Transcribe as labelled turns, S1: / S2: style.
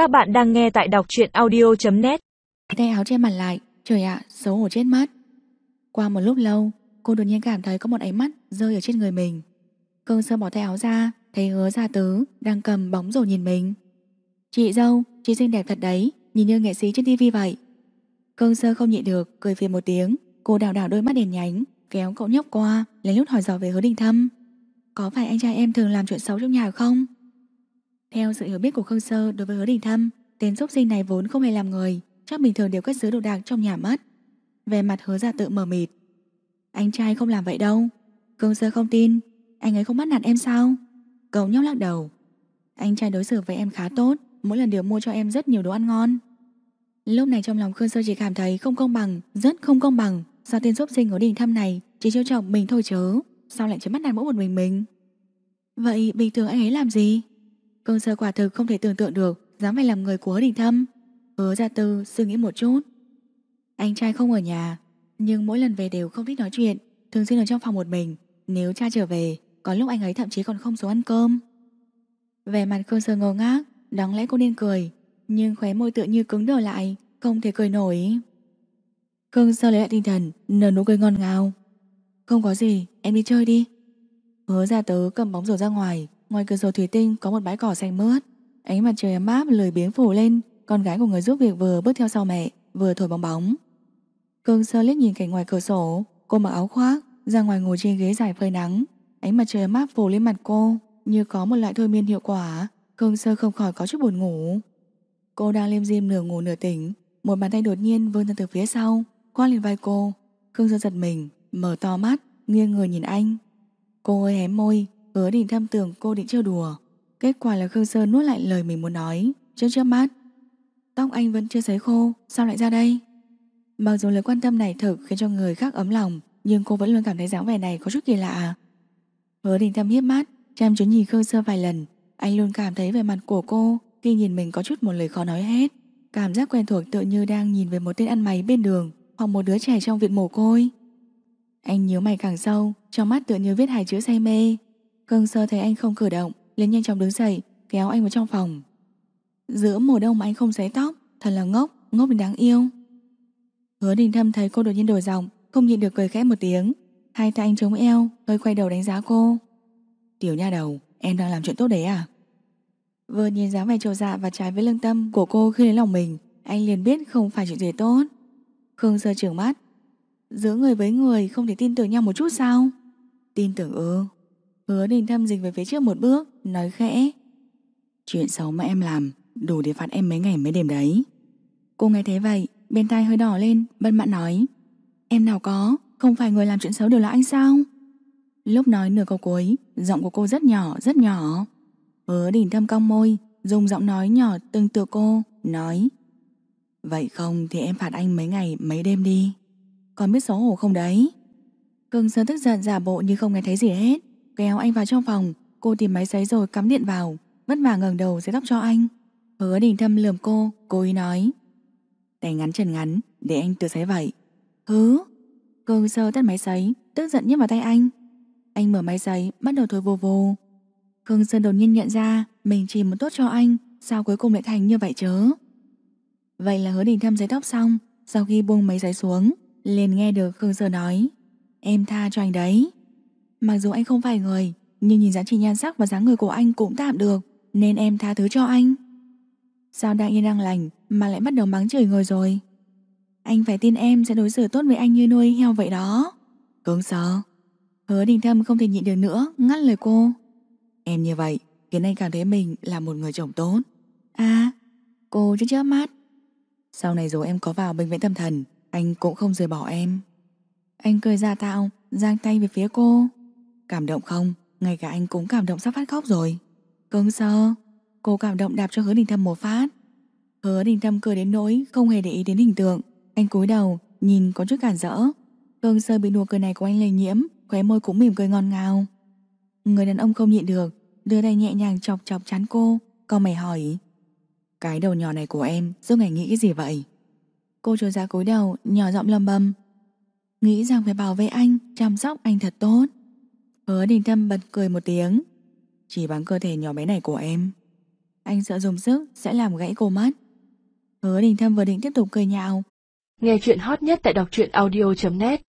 S1: Các bạn đang nghe tại đọc truyện audio.net
S2: Tay áo che mặt lại. Trời ạ, xấu hổ chết mất Qua một lúc lâu Cô đột nhiên cảm thấy có một ánh mắt rơi ở trên người mình. Cương sơ bỏ tay áo ra Thấy hứa gia tứ đang cầm bóng rổ nhìn mình. Chị dâu, chị xinh đẹp thật đấy Nhìn như nghệ sĩ trên tivi vậy. Cương sơ không nhịn được, cười phiền một tiếng. Cô đào đảo đôi mắt đèn nhánh Kéo cậu nhóc qua, lấy lút hỏi dò về hứa đình thâm. Có phải anh trai em thường làm chuyện xấu trong nhà không? Theo sự hiểu biết của Khương Sơ đối với hứa đình thâm Tên giúp sinh này vốn không hề làm người Chắc bình thường đều cất giữ đồ đạc trong nhà mất. Về mặt hứa gia tự mở mịt. Anh trai không làm vậy đâu. Khương Sơ không tin. Anh ấy không bắt nạt em sao? Cậu nhóc lắc đầu. Anh trai đối xử với em khá tốt Mỗi lần đều mua cho em rất nhiều đồ ăn ngon. Lúc này trong lòng Khương Sơ chỉ cảm thấy không công bằng Rất không công bằng. Sao tên giúp sinh hứa đình thâm này Chỉ trêu chọc mình thôi chứ, Sao lại chỉ bắt nạt mỗi một mình mình? Vậy bình thường anh ấy làm gì? Cương sơ quả thực không thể tưởng tượng được Dám phải làm người của hứa đình thâm. Hứa ra tư suy nghĩ một chút. Anh trai không ở nhà, Nhưng mỗi lần về đều không thích nói chuyện, Thường xuyên ở trong phòng một mình. Nếu cha trở về, Có lúc anh ấy thậm chí còn không xuống ăn cơm. Về mặt Khương Sơ ngơ ngác, Đáng lẽ cô nên cười, Nhưng khóe môi tựa như cứng đờ lại, Không thể cười nổi. Khương Sơ lấy lại tinh thần, Nở nụ cười ngon ngào. Không có gì, em đi chơi đi. Hứa ra tớ cầm bóng rổ ra ngoài Ngoài cửa sổ thủy tinh có một bãi cỏ xanh mướt. Ánh mặt trời ấm áp lười biếng phủ lên. Con gái của người giúp việc vừa bước theo sau mẹ, Vừa thổi bóng bóng. Cương sơ liếc nhìn cảnh ngoài cửa sổ. Cô mặc áo khoác, ra ngoài ngồi trên ghế dài phơi nắng. Ánh mặt trời ấm áp phủ lên mặt cô, Như có một loại thôi miên hiệu quả. Cương sơ không khỏi có chút buồn ngủ. Cô đang liêm diêm nửa ngủ nửa tỉnh. Một bàn tay đột nhiên vươn ra từ phía sau, Khoác lên vai cô. Cương sơ giật mình, Mở to mắt, Nghiêng người nhìn anh. Cô hơi hé môi Hứa đình thâm tưởng cô định trêu đùa. Kết quả là Khương Sơn nuốt lại lời mình muốn nói Trước trước mắt. Tóc anh vẫn chưa sấy khô, Sao lại ra đây? Mặc dù lời quan tâm này thực khiến cho người khác ấm lòng, Nhưng cô vẫn luôn cảm thấy dáng vẻ này có chút kỳ lạ. Hứa đình thâm hiếp mắt, Chăm chú nhìn Khương Sơ vài lần. Anh luôn cảm thấy về mặt của cô, Khi nhìn mình có chút một lời khó nói hết. Cảm giác quen thuộc tựa như đang nhìn về một tên ăn mày bên đường, Hoặc một đứa trẻ trong viện mồ côi. Anh nhíu mày càng sâu, Trong mắt tựa như viết hai chữ say mê. Vâng, Cương Sơ thấy anh không cử động, liền nhanh chóng đứng dậy, kéo anh vào trong phòng. Giữa mùa đông mà anh không sấy tóc, thật là ngốc ngốc đến đáng yêu. Hứa đình thâm thấy cô đột nhiên đổi giọng, không nhịn được cười khẽ một tiếng. Hai tay anh chống eo, hơi quay đầu đánh giá cô. Tiểu nha đầu, em đang làm chuyện tốt đấy à? Vừa nhìn dáng vẻ trầu dạ và trái với lương tâm của cô khi lấy lòng mình, anh liền biết không phải chuyện gì tốt. Khương sơ trưởng mắt. Giữa người với người không thể tin tưởng nhau một chút sao? Tin tưởng ư? Hứa đình thâm dịch về phía trước một bước, Nói khẽ. Chuyện xấu mà em làm, Đủ để phạt em mấy ngày mấy đêm đấy. Cô nghe thế vậy, Bên tai hơi đỏ lên Bận mạn nói. Em nào có, Không phải người làm chuyện xấu đều là anh sao? Lúc nói nửa câu cuối, Giọng của cô rất nhỏ rất nhỏ. Hứa đình thâm cong môi, Dùng giọng nói nhỏ tương tự cô, Nói. Vậy không thì em phạt anh mấy ngày, mấy đêm đi. Còn biết xấu hổ không đấy? Cưng sơn tức giận giả bộ như không nghe thấy gì hết. Kéo anh vào trong phòng. Cô tìm máy sấy rồi cắm điện vào. Vất vả ngẩng đầu sấy tóc cho anh. Hứa đình thâm lườm cô Cô ý nói. Tay ngắn, chân ngắn, để anh tự sấy vậy. Hứ? Cường sơ tắt máy sấy Tức giận nhét vào tay anh. Anh mở máy sấy bắt đầu thổi vô vô. Khương Sơn đột nhiên nhận ra Mình chỉ muốn tốt cho anh, Sao cuối cùng lại thành như vậy chớ Vậy là hứa đình thâm sấy tóc xong, Sau khi buông máy sấy xuống, liền nghe được Khương Sơn nói, Em tha cho anh đấy. Mặc dù anh không phải người Nhưng nhìn giá trị nhan sắc và dáng người của anh cũng tạm được Nên em tha thứ cho anh. Sao đang yên đang lành Mà lại bắt đầu mắng chửi người rồi? Anh phải tin em sẽ đối xử tốt với anh như nuôi heo vậy đó. Cứng sợ Hứa đình thâm không thể nhịn được nữa Ngắt lời cô. Em như vậy khiến anh cảm thấy mình là một người chồng tốt. À Cô chớp chớp mắt. Sau này dù em có vào bệnh viện tâm thần Anh cũng không rời bỏ em. Anh cười ra tạo Giang tay về phía cô Cảm động không? Ngay cả anh cũng cảm động sắp phát khóc rồi. Cưng sơ. Cô cảm động đạp cho hứa đình thâm một phát. Hứa đình thâm cười đến nỗi Không hề để ý đến hình tượng. Anh cúi đầu, nhìn có chút cản rỡ. Cưng sơ bị nụ cười này của anh lây nhiễm, Khóe môi cũng mỉm cười ngon ngào. Người đàn ông không nhịn được, Đưa tay nhẹ nhàng chọc chọc chán cô. Câu mày hỏi, Cái đầu nhỏ này của em, giúp ngày nghĩ cái gì vậy? Cô trốn ra dạ cúi đầu, Nhỏ giọng lầm bầm, Nghĩ rằng phải bảo vệ anh, Chăm sóc anh thật tốt. Hứa đình thâm bật cười một tiếng. Chỉ bằng cơ thể nhỏ bé này của em, Anh sợ dùng sức sẽ làm gãy cô mắt. Hứa đình thâm vừa định tiếp tục cười nhạo.
S1: Nghe chuyện hot nhất tại đọc truyện audio.net